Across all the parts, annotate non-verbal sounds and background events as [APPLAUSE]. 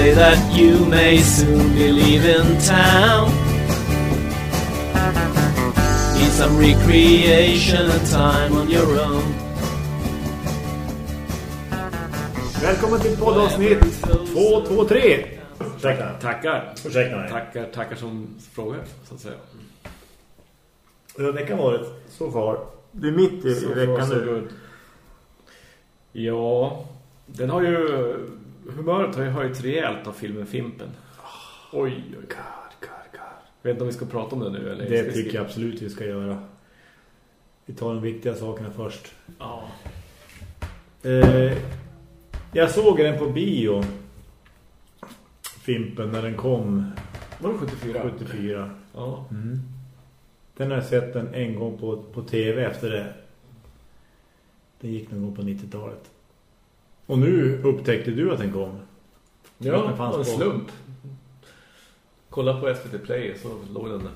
say that you may soon be leaving town. Need some recreation and time on your own. Välkommen till poddavsnitt 223. Ursäkta. Tackar. Ursäkta mig. Tackar, tackar som frågar, så att säga. Hur har veckan varit? Så far. Du är mitt i, Så i veckan far, so nu. Ja, den har ju... Humöret har ju höjt rejält av filmen Fimpen. Oj, oj, oj. God, God, God. Vet inte om vi ska prata om det nu? Eller Det tycker jag absolut vi ska göra. Vi tar de viktiga sakerna först. Ja. Eh, jag såg den på bio. Fimpen när den kom Var det 74? 74. Ja. Mm. Den har jag sett den en gång på, på tv efter det. Den gick någon gång på 90-talet. Och nu upptäckte du att den kom. Ja, Den fanns en på- slump. Kolla på SVT Play så låg den där.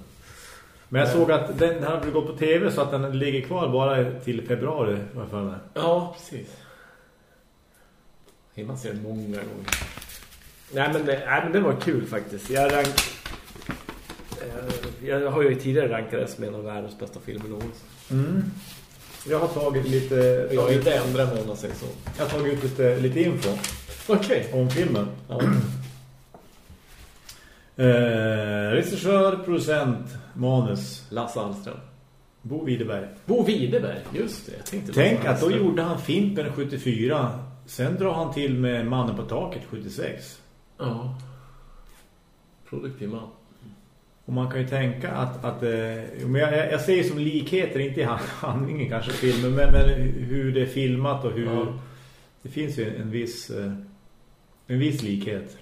Men jag Nej. såg att den hade gått på tv så att den ligger kvar bara till februari. Vad för mig. Ja, precis. Hinner se den många gånger. Nej men, det, nej, men det var kul faktiskt. Jag, rank, eh, jag har ju tidigare rankat det som en av världens bästa filmer någonsin. Mm. Jag har tagit lite, Jag har tagit, inte ändrat mig om man säger så. jag har tagit ut lite, lite info Okej. om filmen. Ja. [CLEARS THROAT] Eh, regissör, producent, manus. Lasse Alström. Bo Widerberg. Bo Widerberg, just det. Jag tänkte Tänk att då gjorde han Fimpen 74. Sen drar han till med Mannen på taket 76. Ja. Produktiv man. Och man kan ju tänka att, att eh, men jag, jag ser som likheter, inte i hand- handlingen kanske filmen, men, men hur det är filmat och hur Ja. det finns ju en viss eh, en viss likhet.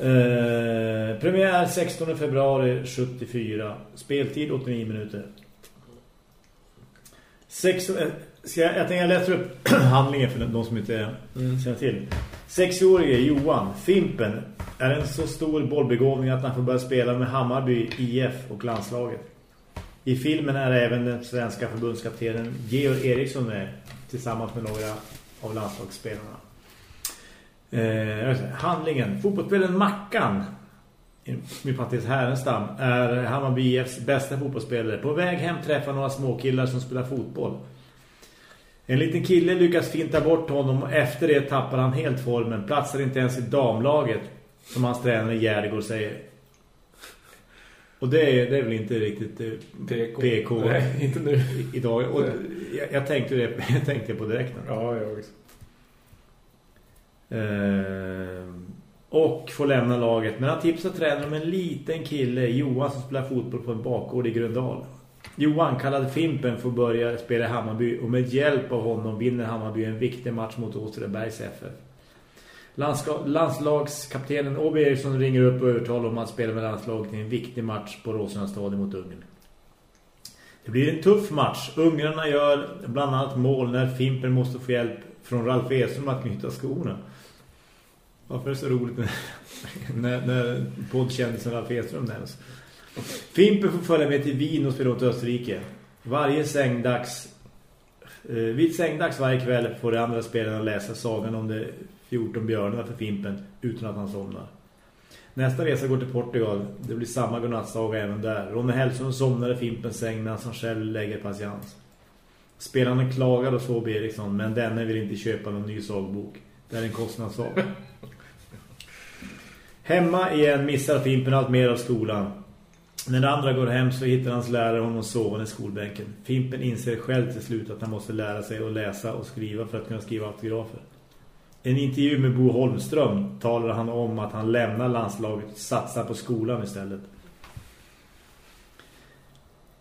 Eh, premiär 16 februari 74. Speltid 89 minuter. Sex, eh, ska jag, jag tänkte jag läser upp [CLEARS THROAT] handlingen för de som inte Mm. känner till. Sexårige Johan Fimpen är en så stor bollbegåvning att han får börja spela med Hammarby IF och landslaget. I filmen är även den svenska förbundskaptenen Georg Eriksson med tillsammans med några av landslagsspelarna. Eh, handlingen. Fotbollsspelaren Mackan min partis Härenstam är Hammarby IFs bästa fotbollsspelare. På väg hem träffar några småkillar som spelar fotboll. En liten kille lyckas finta bort honom och efter det tappar han helt formen. Platsar inte ens i damlaget som hans tränare Gärgård säger. Och det är, det är väl inte riktigt eh, PK. PK Nej, inte nu. idag. Och jag, jag tänkte det [LAUGHS] jag tänkte på direkt. Ja, jag också. Eh, och får lämna laget. Men han tipsar tränaren om en liten kille, Johan, som spelar fotboll på en bakgård i Gröndal. Johan, kallad Fimpen, får börja spela i Hammarby och med hjälp av honom vinner Hammarby en viktig match mot Åtvidabergs FF. Landska- landslagskaptenen Åby Eriksson ringer upp och övertalar om att spela med landslaget i en viktig match på Råsunda stadion mot Ungern. Det blir en tuff match. Ungrarna gör bland annat mål när Fimpen måste få hjälp från Ralf Edström att knyta skorna. Varför är det så roligt när, när, när poddkändisen Ralf Edström nämns? Fimpen får följa med till Wien och spela åt Österrike. Varje sängdags eh, vid sängdags varje kväll får de andra spelarna läsa sagan om de 14 björnarna för Fimpen utan att han somnar. Nästa resa går till Portugal. Det blir samma godnattsaga även där. Ronny Hellström somnar i Fimpens säng medan han själv lägger patiens. Spelarna klagar och så Eriksson, men denne vill inte köpa någon ny sagbok. Det är en kostnadssak. [LAUGHS] Hemma igen missar Fimpen allt mer av skolan. När det andra går hem så hittar hans lärare honom sovande i skolbänken. Fimpen inser själv till slut att han måste lära sig att läsa och skriva för att kunna skriva autografer. I en intervju med Bo Holmström talar han om att han lämnar landslaget och satsar på skolan istället.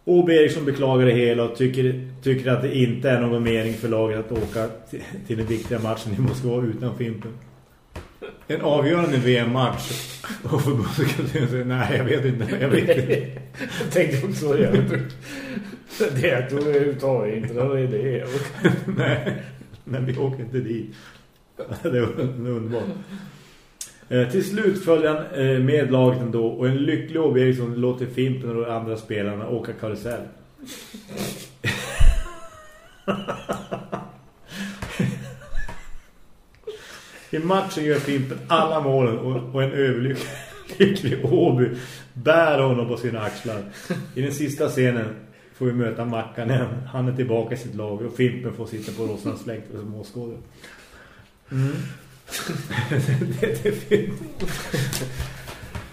O.B. Eriksson beklagar det hela och tycker, tycker att det inte är någon mening för laget att åka till, till den viktiga matchen i Moskva utan Fimpen. En avgörande VM-match. Och förbundskaptenen säger, nej jag vet inte, jag vet inte. Jag tänkte också så jävligt. Det tog jag uttaget inte någon idé. [LAUGHS] nej, men vi åker inte dit. [LAUGHS] Det var underbart. Eh, till slut följer han eh, med laget ändå och en lycklig O.B. Eriksson låter Fimpen och de andra spelarna åka karusell. [LAUGHS] I matchen gör Fimpen alla målen och, och en överlycklig Åby bär honom på sina axlar. I den sista scenen får vi möta Mackan igen. Han är tillbaka i sitt lag och Fimpen får sitta på Rossans släkt som åskådare. Mm. det, det, det,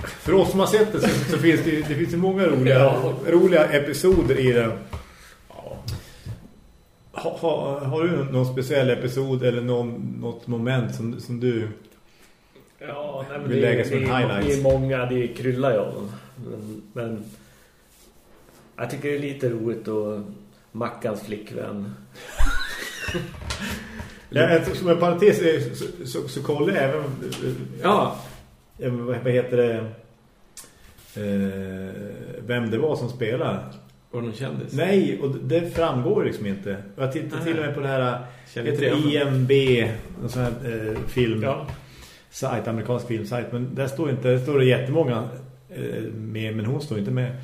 för oss som har sett det så, så finns det, det finns många roliga, ja. roliga episoder i den. Ha, ha, har du någon speciell episod eller någon, något moment som, som du ja, nej, men vill det, lägga som det, highlights? Det är många, det kryllar jag. Men, men jag tycker det är lite roligt och Mackans flickvän. [LAUGHS] ja, som en parentes så, så, så, så kollar jag även ja. vad heter det eh, vem det var som spelade. Var det någon kändis? Nej, och det framgår liksom inte. Jag tittar till och med på det här IMB, en sån här eh, film. Ja. Sajt, amerikansk filmsajt. Men där står inte, där står det jättemånga eh, med, men hon står inte med.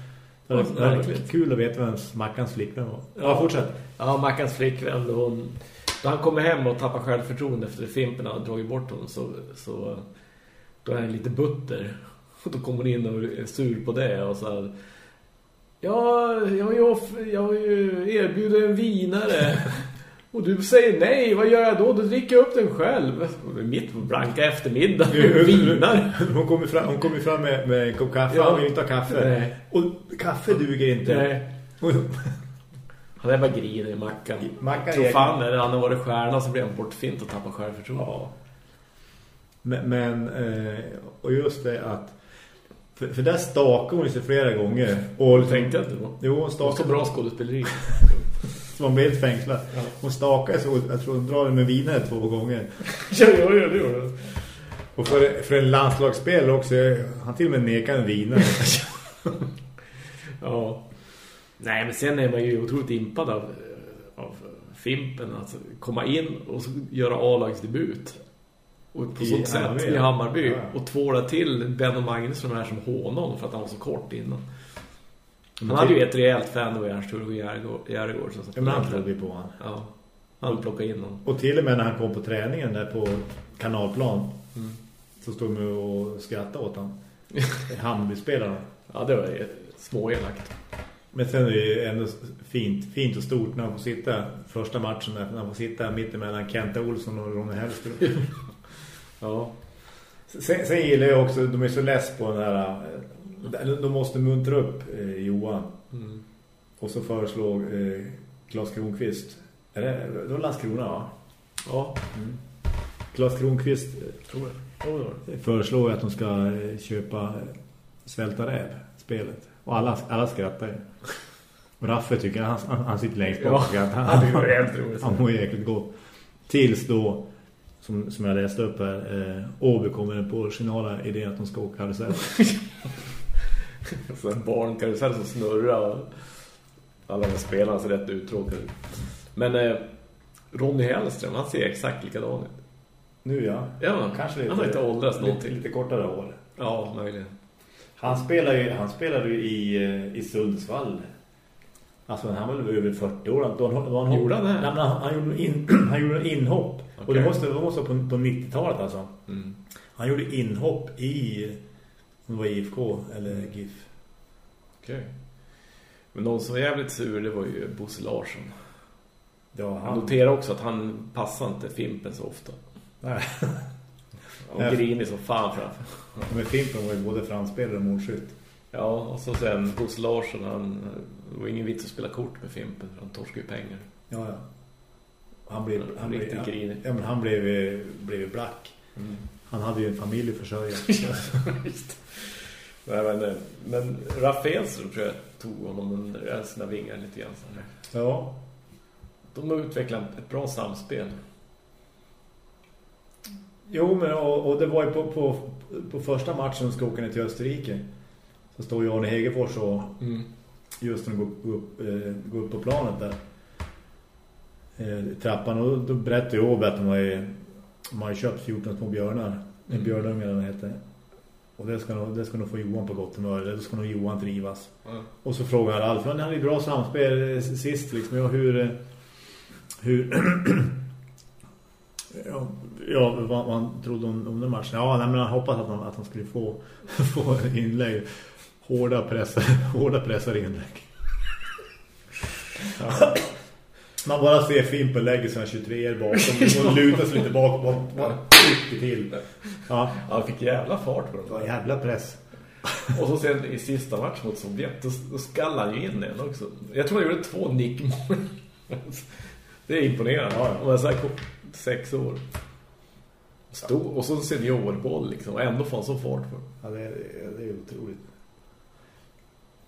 Det var, det var kul att veta vem Mackans flickvän var. Ja, ja fortsätt. Ja, Mackans flickvän. Hon, då han kommer hem och tappar självförtroende efter Fimpen har dragit bort honom så, så då är han lite butter. [LAUGHS] Och då kommer hon in och är sur på det och så här, Ja, jag, jag, jag erbjuder en vinare. [LAUGHS] Och du säger nej, vad gör jag då? Då dricker jag upp den själv. Mitt på blanka eftermiddag. Vinar. [LAUGHS] Hon kommer fram, hon kommer fram med, med en kopp kaffe. Ja. Han vill inte ha kaffe. Nej. Och kaffe duger inte. Nej. Han är bara griner i mackan. Mackan Tror fan när han har varit stjärna så blir han bortfint och tappar självförtroende. Ja. Men, men eh, och just det att för, för där stakar hon sig flera gånger. Och liksom, tänkte jag inte då. Jo, hon stakar. Så bra skådespeleri. [LAUGHS] Som hon blev fängslad. Ja. Hon stakar så, jag tror hon drar den med vinare två gånger. [LAUGHS] ja, ja, ja, det gör det. Och för, för en landslagsspel också, han till och med nekar en vinare. [LAUGHS] ja. Nej, men sen är man ju otroligt impad av, av Fimpen. Alltså, komma in och göra A-lagsdebut och på sånt sätt i Hammarby ja. och tvåla till Ben och Magnus som är som honom för att han var så kort innan. Han hade ju ett rejält fan av Ernst-Hugo Järegård. Ja, men han trodde på honom. Ja, han plockade in honom. Och till och med när han kom på träningen där på kanalplan mm. så stod de och skrattade åt honom. [LAUGHS] Hammarby-spelarna. Ja, det var småelakt. Men sen är det ju ändå fint, fint och stort när han får sitta första matchen när han får sitta mitt emellan Kenta Olsson och Ronny Hellström. [LAUGHS] Ja. Sen, sen gillar jag också, de är så less på den här, eh, de måste muntra upp eh, Johan. Mm. Och så föreslår eh, Claes Kronqvist, är det, det var Landskrona va? Ja. Mm. Claes Kronqvist eh, tror jag, föreslår att de ska eh, köpa Svälta räv, spelet. Och alla, alla skrattar ju. Raffe tycker han, han, han sitter längst bort. Ja, han, han, [LAUGHS] han, han mår jäkligt gott. Tills då som, som jag läste upp här, eh, Åby kommer på originala idén att de ska åka karusell. så en barnkarusell som snurrar alla de spelarna ser rätt uttråkade Men eh, Ronny Hellström, han ser exakt likadan ut. Nu ja. Ja, kanske lite, han har inte åldrats någonting. Lite kortare år. Ja, möjligen. Han spelar ju, han spelar ju i, eh, i Sundsvall Alltså han var väl över 40 år. Då han, då han gjorde han det? Nej, han, han, gjorde in, [CLEARS THROAT] han gjorde inhopp. Okay. Och det måste, vara på, på 90-talet alltså. Mm. Han gjorde inhopp i om det var IFK eller GIF. Okej. Okay. Men någon som var jävligt sur det var ju Bosse Larsson. Ja, han... Jag noterar också att han passar inte Fimpen så ofta. Nej. Och grinig som fan framför. Men Fimpen var ju både framspelare och målskytt. Ja, och så sen Bosse Larsson, han, det var ingen vits att spela kort med Fimpen, för han torskar ju pengar. Ja, ja. Han blev, han, blev, ja, ja, men han blev, blev black. Mm. Han hade ju en familj att försörja. [LAUGHS] Nej, men, eh, men Raffelström tror jag tog honom under sina vingar lite grann. Så ja. De har utvecklat ett bra samspel. Jo, men och, och det var ju på, på, på första matchen ska åka ner till Österrike. Så står ju Arne Hegerfors och mm. just när de går upp, eh, går upp på planet där. Eh, trappan och då berättade jag Åbe att de har, de har köpt 14 små björnar. Mm. En björnunge den heter. Och det ska, nog, det ska nog få Johan på gott humör. Det ska nog Johan trivas. Mm. Och så frågar Alf, han hade ju bra samspel sist liksom. Ja, hur, hur, [CLEARS THROAT] Ja, ja vad, vad han trodde om, om den matchen. Ja, nej, men han hoppas att han, att han skulle få, [LAUGHS] få inlägg. Hårda pressar, [LAUGHS] hårda pressar inlägg. Ja. Man bara ser Fimpen lägger sina 23 bakom och lutar sig lite bakåt och bara trycker till. Ja. Han fick jävla fart på dem. Det var jävla press. Och så sen i sista matchen mot Sovjet, då, skallade han ju in en också. Jag tror han gjorde två nickmål. Det är imponerande. Ja, ja. Var så här sex år. Stor, och så en seniorboll liksom. Och ändå får han så fart på. Ja, det, är- det är otroligt.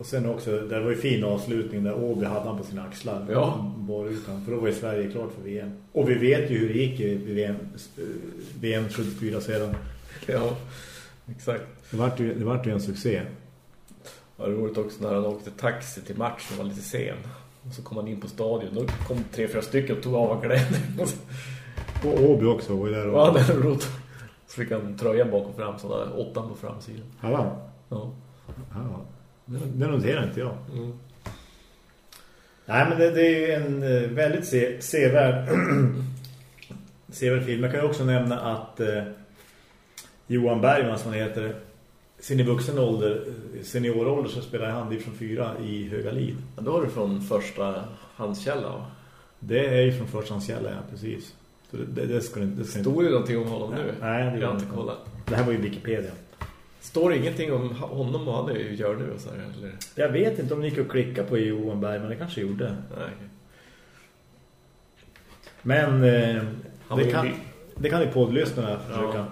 Och sen också, det var ju fin avslutning där Åby hade han på sina axlar. Ja. Bara utan, för då var ju Sverige klart för VM. Och vi vet ju hur det gick i VM, VM 74 sedan. Ja, exakt. Det vart ju, det vart ju en succé. Ja, det var roligt också när han åkte taxi till matchen och var lite sen. Och så kom han in på stadion. Då kom tre, fyra stycken och tog av honom kläder. [LAUGHS] Och Åby också var ju där. Och, Ja, det var roligt. Så fick han tröjan bak och fram, så där åttan på framsidan. ja, Ja. ja. Det, noterar inte jag. Mm. Nej, men det, det är ju en eh, väldigt se, sevärd, [CLEARS THROAT] sevärd film. Jag kan ju också nämna att eh, Johan Bergman, som han heter, sin i vuxen ålder, eh, seniorålder, så spelar han från fyra i Högalid. Men då var det från första handskälla. va? Det är ju från förstahandskälla, ja, precis. Så det, det, det ska inte... Det ska inte Stod det någonting om honom nu? Nej, det jag har inte inte. kollat. det här var ju Wikipedia. Står det ingenting om honom och han nu gör nu? Och så här, eller? Jag vet inte om ni gick och klicka på Johan Bergman, det kanske gjorde. Nej. Men eh, Han det, ju kan, ny- det kan ju poddlyssnarna försöka... Ja.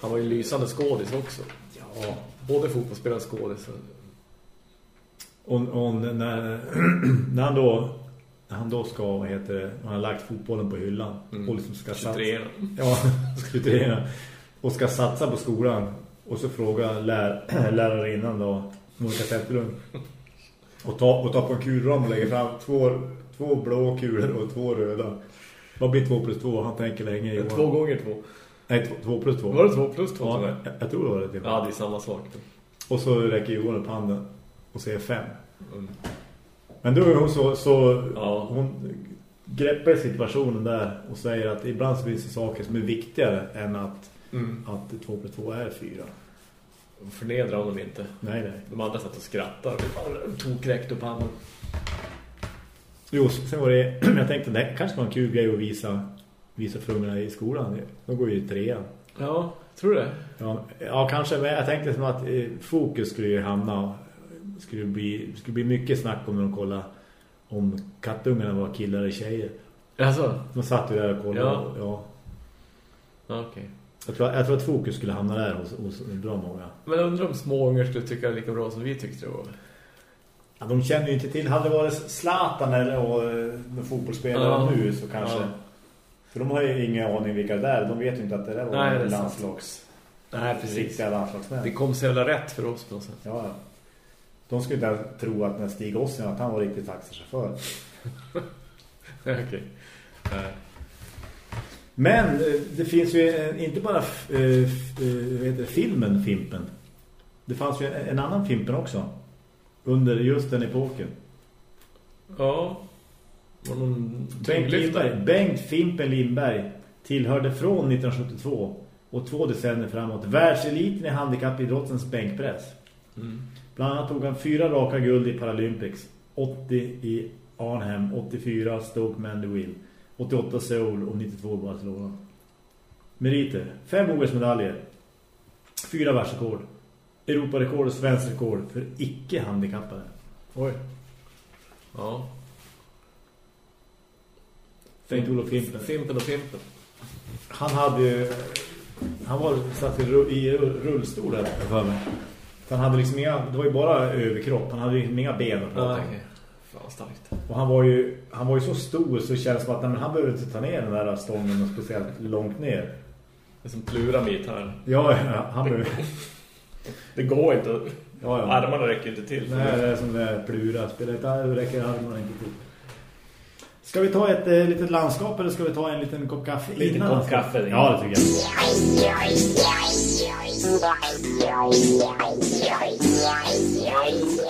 Han var ju lysande skådis också. Ja. Både fotbollsspelare och skådis. Och, och när, [CLEARS THROAT] när han då när han då ska, vad heter det, han har lagt fotbollen på hyllan Mm. och liksom ska 23. satsa, ja, [LAUGHS] ska 23, och ska satsa på skolan och så frågar lär, [CLEARS THROAT] lärarinnan då Monica Zetterlund och ta, och ta på en kulram och lägger fram två, två blå kulor och två röda. Vad blir två plus två? Han tänker länge. Johan. Två gånger två. Nej, två, två plus två. Var det två plus två? Ja, jag, jag tror det var det till. Ja, det är samma sak. Och så räcker Johan upp handen och säger fem. Mm. Men då är hon så, så Ja. hon greppar situationen där och säger att ibland så finns det saker som är viktigare än att, Mm. att 2 plus 2 är 4. Förnedrar honom inte. Nej, nej. De andra satt och skrattar. Tog räckt upp handen. Jo, sen var det, [CLEARS THROAT] jag tänkte det kanske var en kul grej att visa, visa för ungarna i skolan. De går ju i trean. Ja, tror du det? Ja, ja, kanske, men jag tänkte som att eh, fokus skulle ju hamna skulle bli, skulle bli mycket snack om när de kollar om kattungarna var killar eller tjejer. Alltså, De satt ju där och kollade. Ja. Ja. okej. Jag, tror, jag tror att fokus skulle hamna där hos, hos bra många. Men undrar om små ungar skulle tycka det lika bra som vi tyckte det var. Ja, de känner ju inte till. Hade det varit Zlatan eller och, fotbollsspelare Ja. nu så kanske... Ja. För de har ju ingen aning vilka det är. De vet ju inte att det där var Nej, det landslags... Nej, precis. Landslagsmän. Det kom så jävla rätt för oss på något sätt. Ja. De skulle inte tro att när Stig Ossian att han var riktigt taxichaufför. [LAUGHS] okej. Nej. Men eh, det finns ju inte bara eh, eh, heter det, filmen Fimpen. Det fanns ju en, en annan Fimpen också. Under just den epoken. Ja. Var någon Bengt Lindberg, Bengt Fimpen Lindberg tillhörde från 1972 och två decennier framåt världseliten i handikappidrottens bänkpress. Mm. Bland annat tog han fyra raka guld i Paralympics. 80 i Arnhem, 84 Stoke Mandeville, 88 Seoul och 92 Barcelona. Meriter, fem OS-medaljer, fyra världsrekord, Europarekord och svensk rekord för icke-handikappade. Oj. Ja. Bengt-Olof Fimpen. Fimpen och Fimpen. Han hade ju, han var satt i, i rullstol där för mig. Han hade liksom inga, det var ju bara överkropp. Han hade ju inga ben att prata Ja, om. Fan starkt. Och han var ju han var ju så stor så det känns som att nej, men han behöver inte ta ner den där stången och speciellt långt ner. Det är som plura med gitarren. Ja, ja han behöver... [LAUGHS] Det går inte. Ja, ja. Armarna räcker inte till. Nej, det är som det är plura. Här, räcker armarna inte till. Ska vi ta ett eh, litet landskap eller ska vi ta en liten kopp kaffe Liten innan? kopp kaffe. Ja, det tycker jag.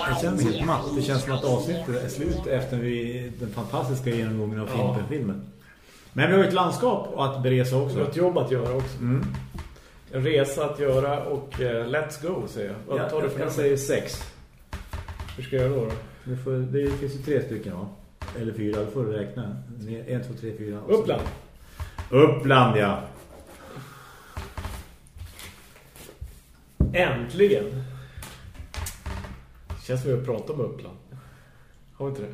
Jag känner mig helt matt. Det känns som att avsnittet är slut efter vi, den fantastiska genomgången av Ja. Fimpen-filmen. Men vi har ett landskap att beresa också. Vi har ett jobb att göra också. Mm. En resa att göra och uh, let's go, säger jag. Vad Ja, tar du jag, för jag nummer? säger sex. Hur ska jag göra då? då? Du får, det finns ju tre stycken va? Eller fyra, då får du räkna. En, två, tre, fyra. Uppland. Uppland, ja. Äntligen! Känns som vi har pratat om Uppland. Har vi inte det?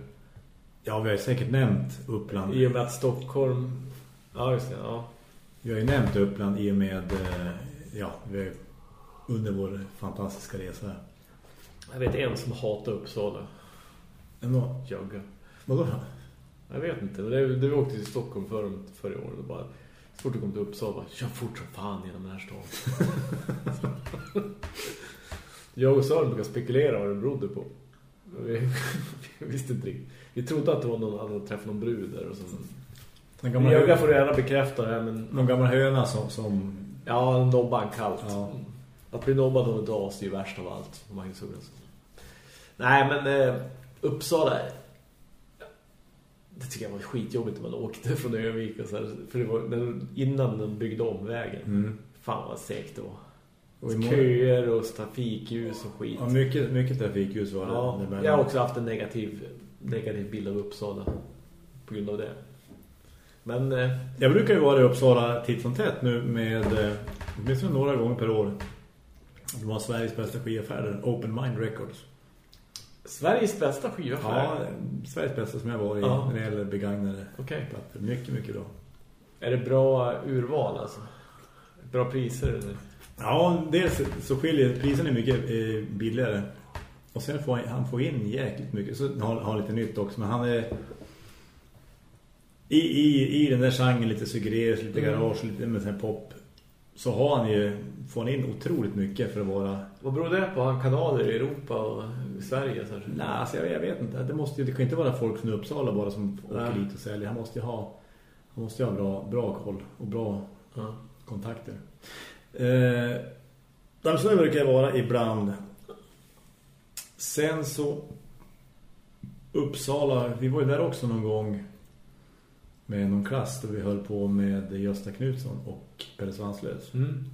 Ja, vi har säkert nämnt Uppland. I och med att Stockholm... Ja, just det. Ja. Vi har ju nämnt Uppland i och med eh, ja, vi har under vår fantastiska resa. Jag vet en som hatar Uppsala. Ändå, Jögga. Vadå? Jag vet inte. Det, det vi åkte till Stockholm för, förra året. Och bara, så fort du kom till Uppsala, bara, kör fort som fan genom den här stan. [LAUGHS] jag och Sören brukade spekulera vad det berodde på. Vi, [LAUGHS] vi visste inte riktigt. Vi trodde att det var någon annan träffat någon brud där. Och så. Den gamla, hö- får gärna bekräfta det här, men någon gammal höna som, som Ja, nobban kallt. Ja. Mm. Att bli nobbad av en das är ju värst av allt. Säga så. Nej, men eh, Uppsala... Det tycker jag var skitjobbigt när man åkte från Övik. Och så här, för det var innan de byggde om vägen. mm. Fan vad segt var. och Köer och trafikljus och skit. ja, mycket, mycket trafikljus var det. Ja, började- jag har också haft en negativ, negativ bild av Uppsala på grund av det. Men eh, Jag brukar ju vara i Uppsala titt som tätt nu med eh, åtminstone några gånger per år. De har Sveriges bästa skiaffärer, Open Mind Records. Sveriges bästa skivaffär. Ja, Sveriges bästa som jag var i Ja. när det gäller begagnade Okej. plattor. Mycket, mycket bra. Är det bra urval alltså? Bra priser eller? Ja, dels så skiljer priserna är mycket eh, billigare. Och sen får han, han får in jäkligt mycket. Så har han lite nytt också. Men han är i, i, i den där genren lite suggreres, lite Mm. garage, lite med sån här pop. Så har han ju, får han in otroligt mycket för att vara... Vad beror det på? Han kanaler i Europa och Sverige? Så här? Nej, alltså jag, jag vet inte. Det, måste, ju- det kan inte vara folk från Uppsala bara som åker Nej. dit och säljer. Han måste ju ha, han måste ju ha bra, bra koll och bra Ja. kontakter. Eh, så brukar jag vara ibland. Sen så Uppsala, vi var ju där också någon gång med någon klass där vi höll på med Gösta Knutsson och Pelle Svanslös. Mm.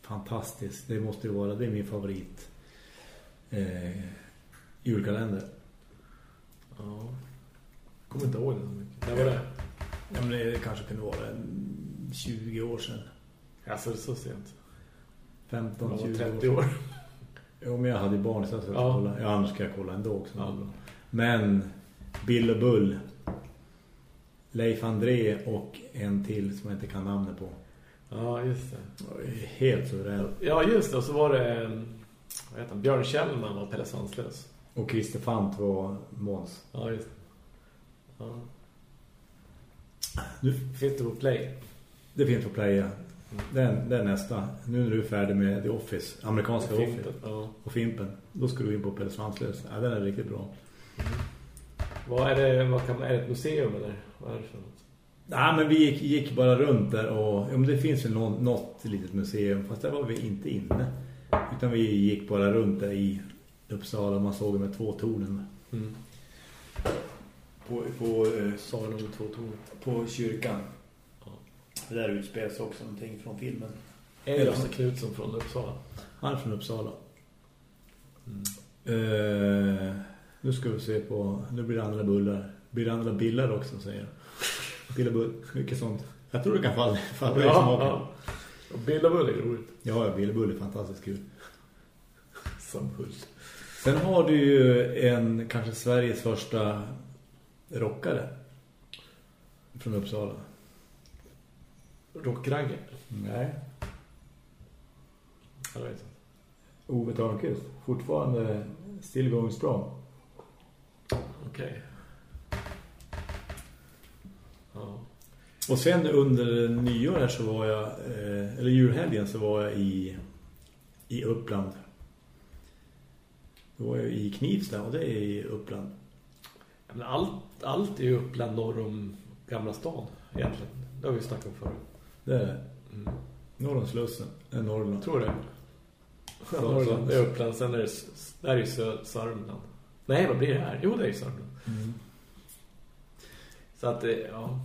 Fantastiskt, det måste ju vara, det är min favorit eh, julkalender. ja. Kommer inte ihåg det så mycket. När var det? Ja, men det kanske kunde vara en 20 år sedan. Alltså det är så sent. 15, Jag var 20 30 år. år. Jo, men jag hade ju barn så jag skulle Ja. kolla. Ja, annars ska jag kolla ändå också. Ja. Men Bill och Bull, Leif André och en till som jag inte kan namnet på. Ja, just det. Helt suverän. Ja, just det. Och så var det vad heter han? Björn Kjellman och Pelle Svanslös. Och Christer Fant var Måns. Ja, just. Ja. Nu, Finns det på Play? det finns på Playa. Den, den är nästa. Nu när du är färdig med The Office, amerikanska Office Fimpen. Ja. och Fimpen, då ska du in på Pelle Svanslös. Ja, den är riktigt bra. Vad är det? Vad kan, är det ett museum eller? Vad är det för något? Nej, men vi gick, gick bara runt där och ja, men det finns ju någon, något litet museum, fast där var vi inte inne. Utan vi gick bara runt där i Uppsala, man såg de här två tornen. Mm. På, på, eh, Sa de två toner. på kyrkan. Ja. Det där utspelas också någonting från filmen. Är det Gösta Knutsson från Uppsala? Han är från Uppsala. Mm. Eh, nu ska vi se på, nu blir det andra bullar. Blir det andra billar också, säger jag. Billar bull, mycket sånt. Jag tror det kan falla, falla i Ja, smaken. ja. Och Bill och Bull är roligt. Ja, billarbull är fantastiskt kul. [LAUGHS] Som Hult. Sen har du ju en, kanske Sveriges första rockare från Uppsala. Rockragge. Nej. Jag vet inte. Ove Törnqvist. Fortfarande still going strong. Okej. Ja. Och sen under nyår här så var jag, eh, eller julhelgen så var jag i, i Uppland. Då var jag i Knivsta och det är i Uppland. Ja, Men allt, allt är ju Uppland norr om Gamla stan egentligen. Det har vi snackat om förut. Det är Mm. norr om Slussen, äh, Norrland. Tror det. Så- Norrland, det är Uppland. Sen är det, s- där är ju Sö- Sörmland. Nej, vad blir det här? Jo, det är ju Sörmland. Mm. Så att det, ja.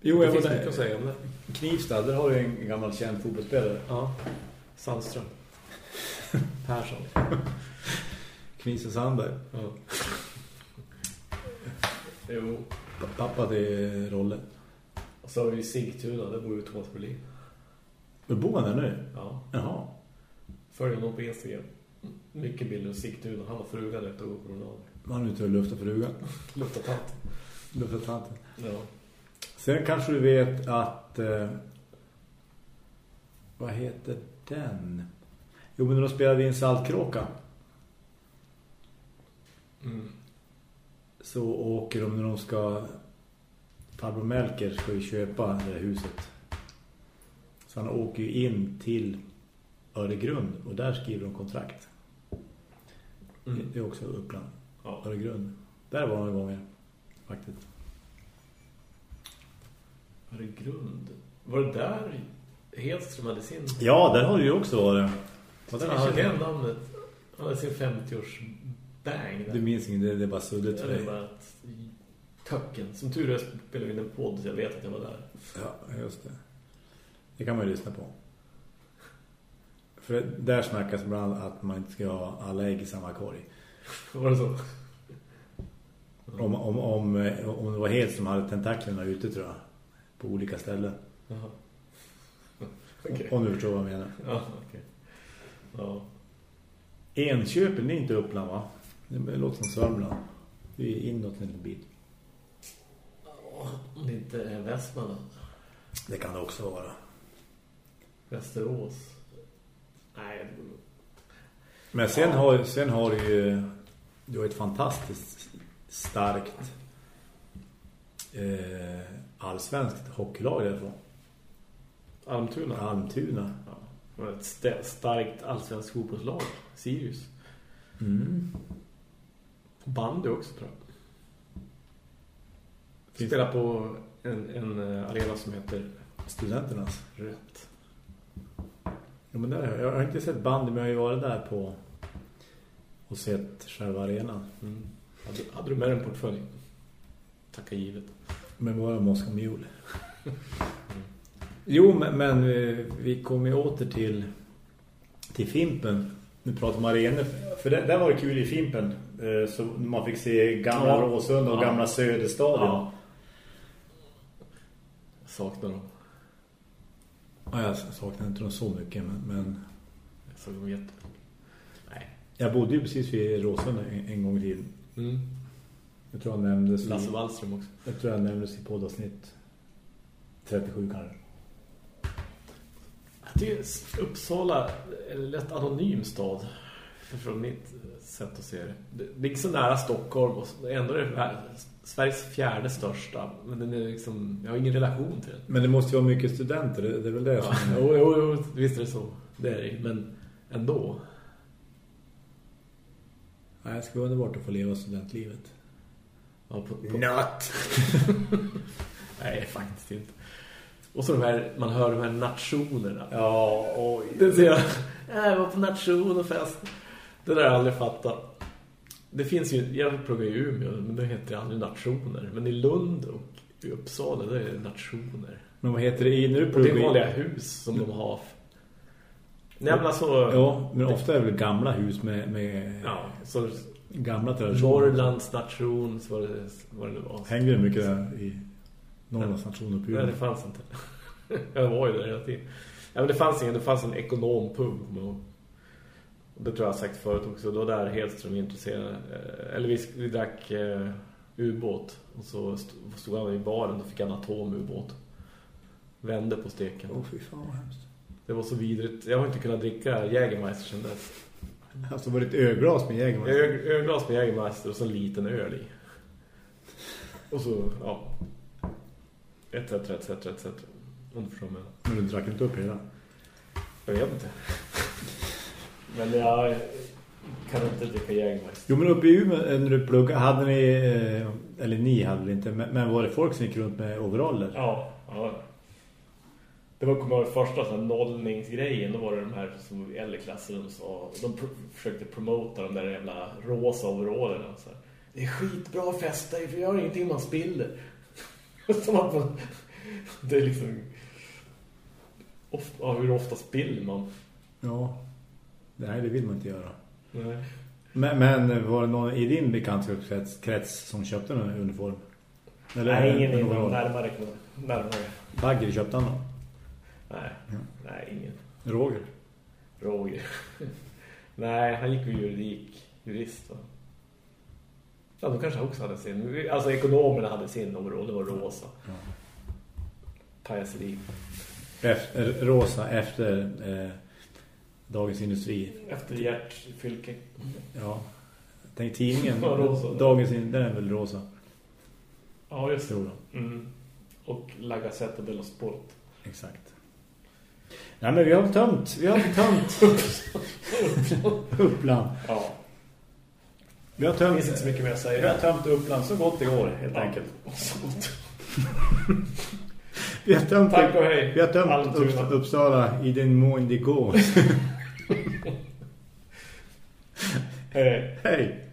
Jo, det jag finns var mycket att säga om det. Knivstad, där har du en gammal känd fotbollsspelare. Ja. Sandström. [LAUGHS] Persson. Knivstad Sandberg. Ja. Jo. Pappa till Rolle. Och så har vi Sigtuna, där bor ju Thomas Berlin. Hur bor han där nu? Ja. Jaha. Följer honom på Instagram. Mycket bilder av Sigtuna. Han har frugan rätt och promenad. Han är ute och luftar frugan. Luktar tant. Luftar tanten. Ja. Sen kanske du vet att... Eh, vad heter den? Jo, men de spelade in Saltkråkan Mm. så åker de när de ska... Farbror Melker ska ju köpa det här huset. Så han åker ju in till Öregrund och där skriver de kontrakt. Mm. Det är också Uppland. Ja. Öregrund. Där var några gånger faktiskt. Var det grund? Var det där Hedström hade sin... Ja, där har du ju också varit. Vad Jag hade- igen namnet. Han hade sin 50-års bang där. Du minns inte, det är bara suddigt för det är dig. bara att töcken. Som tur är spelar vi in en podd så jag vet att jag var där. Ja, just det. Det kan man ju lyssna på. För där snackas ibland att man inte ska ha alla ägg i samma korg. Var det så? Om, om, om, om det var helt som hade tentaklerna ute tror jag. På olika ställen. Jaha. [LAUGHS] Okej. Om du förstår vad jag menar. Ja, okej. Ja. Enköping, det är inte Uppland va? Det låter som Sörmland. Det är inåt en liten bit. Om det inte är Västmanland. Det kan det också vara. Västerås. Nej, Men sen har, sen har du ju du har ett fantastiskt starkt eh, allsvenskt hockeylag därifrån. Almtuna. Almtuna. Ja. Ett st- starkt allsvenskt fotbollslag. Sirius. Mm. Bandy också tror jag. Finns- Spelar på en, en eh, arena som heter Studenternas. Rätt. Ja, men där, jag har inte sett bandy men jag har ju varit där på och sett själva arenan. Mm. Hade, hade du med en portfölj? Tacka givet. Men var det Moscow Mule? Jo, men, men vi, vi kom ju åter till till Fimpen. Nu pratar vi om arenor. För det, där var det kul i Fimpen. Eh, så man fick se gamla Ja. Råsund och Ja. gamla Söderstadion. Ja. Jag saknar dem. Ja, jag saknar inte dem så mycket, men, men Jag såg dem jätte... Nej. jag bodde ju precis vid Råsund en, en gång i tiden. Mm. Jag tror jag nämndes i, Lasse Wallström också. jag tror jag nämndes i poddavsnitt 37 kanske. Jag tycker Uppsala är en lätt anonym stad. Från mitt sätt att se det. Det är inte så nära Stockholm och ändå är det Sveriges fjärde största. Men den är liksom, jag har ingen relation till den. Men det måste ju vara mycket studenter, det, är väl det Ja, som... jo, jo, jo, visst är det så. Det är det, men ändå. Nej, det ska vara underbart att få leva studentlivet. Ja, på, på, Not! [LAUGHS] nej, faktiskt inte. Och så de här, man hör de här nationerna. Ja, oj. Det ser jag. Jag var på nation och fest. Det där har jag aldrig fattat. Det finns ju, jag pluggar i Umeå, men det heter det aldrig nationer. Men i Lund och i Uppsala, det är det nationer. Men vad heter det i när du Och det är pluggar vanliga hus som de har. Nej, men alltså... Ja, men ofta är det väl gamla hus med, med Ja, så gamla traditioner. Norrlands nation, var det, vad det nu var. Hängde det mycket där i Norrlands nation uppe i Nej, det fanns inte. [LAUGHS] jag var ju där hela tiden. Ja, men det fanns ingen, det fanns en ekonompub. Och det tror jag har sagt förut också. Då där Hedström intresserad. eh, Eller vi, vi drack eh, ubåt. Och så st- stod han i baren och fick en atomubåt. Vände på steken. Åh, fy fan vad hemskt. Det var så vidrigt. Jag har inte kunnat dricka Jägermeister sedan dess. Alltså var det ett ölglas med Jägermeister? Ö- Ölglas med Jägermeister och så en liten öl i. Och så, ja. Etc, etc, etc. Om du förstår mig. Men du drack inte upp hela? Jag vet inte. [LAUGHS] Men jag kan inte dricka Jägermeister. Jo, men uppe i Umeå eh, när du pluggade, hade ni, eh, eller ni hade väl inte, men men var det folk som gick runt med overaller? Ja, ja. Det var kommer ihåg första sån nollningsgrejen. Då var det de här som i äldre klassen och så, de pr- försökte promota de där jävla rosa overallerna. Så här. det är skitbra att festa för jag har ingenting man spiller. [LAUGHS] Som att man, det är liksom ofta, ja, hur ofta spiller man? Ja. Nej, det vill man inte göra. Nej. Men, men var det någon i din bekantskapskrets krets som köpte en uniform? Eller, Nej, ingen inom någon- närmare, närmare. Bagger köpte han då? Nej, Ja. nej, ingen. Roger? Roger. [LAUGHS] nej, han gick ju juridik, jurist va? Ja, de kanske också hade sin. Alltså ekonomerna hade sin och det var rosa. Ja. Pajaseri. Efter, rosa efter eh, Dagens Industri. Efter Gert Fylke. Ja. Tänk tidningen. [LAUGHS] Rosa. Dagens Industri, den är väl rosa. Ja, just det. Mm. Och La Gazzetta dello Sport. Exakt. Nej men vi har tömt. Vi har tömt. [LAUGHS] Uppland. Ja, Vi har det tömt. finns inte så mycket mer att säga. Vi har tömt Uppland så gott det går helt Ja. enkelt. [LAUGHS] Vi har tömt, Tack och hej. vi har tömt. Upp, Uppsala i den mån det går. [LAUGHS] Hej. Hej!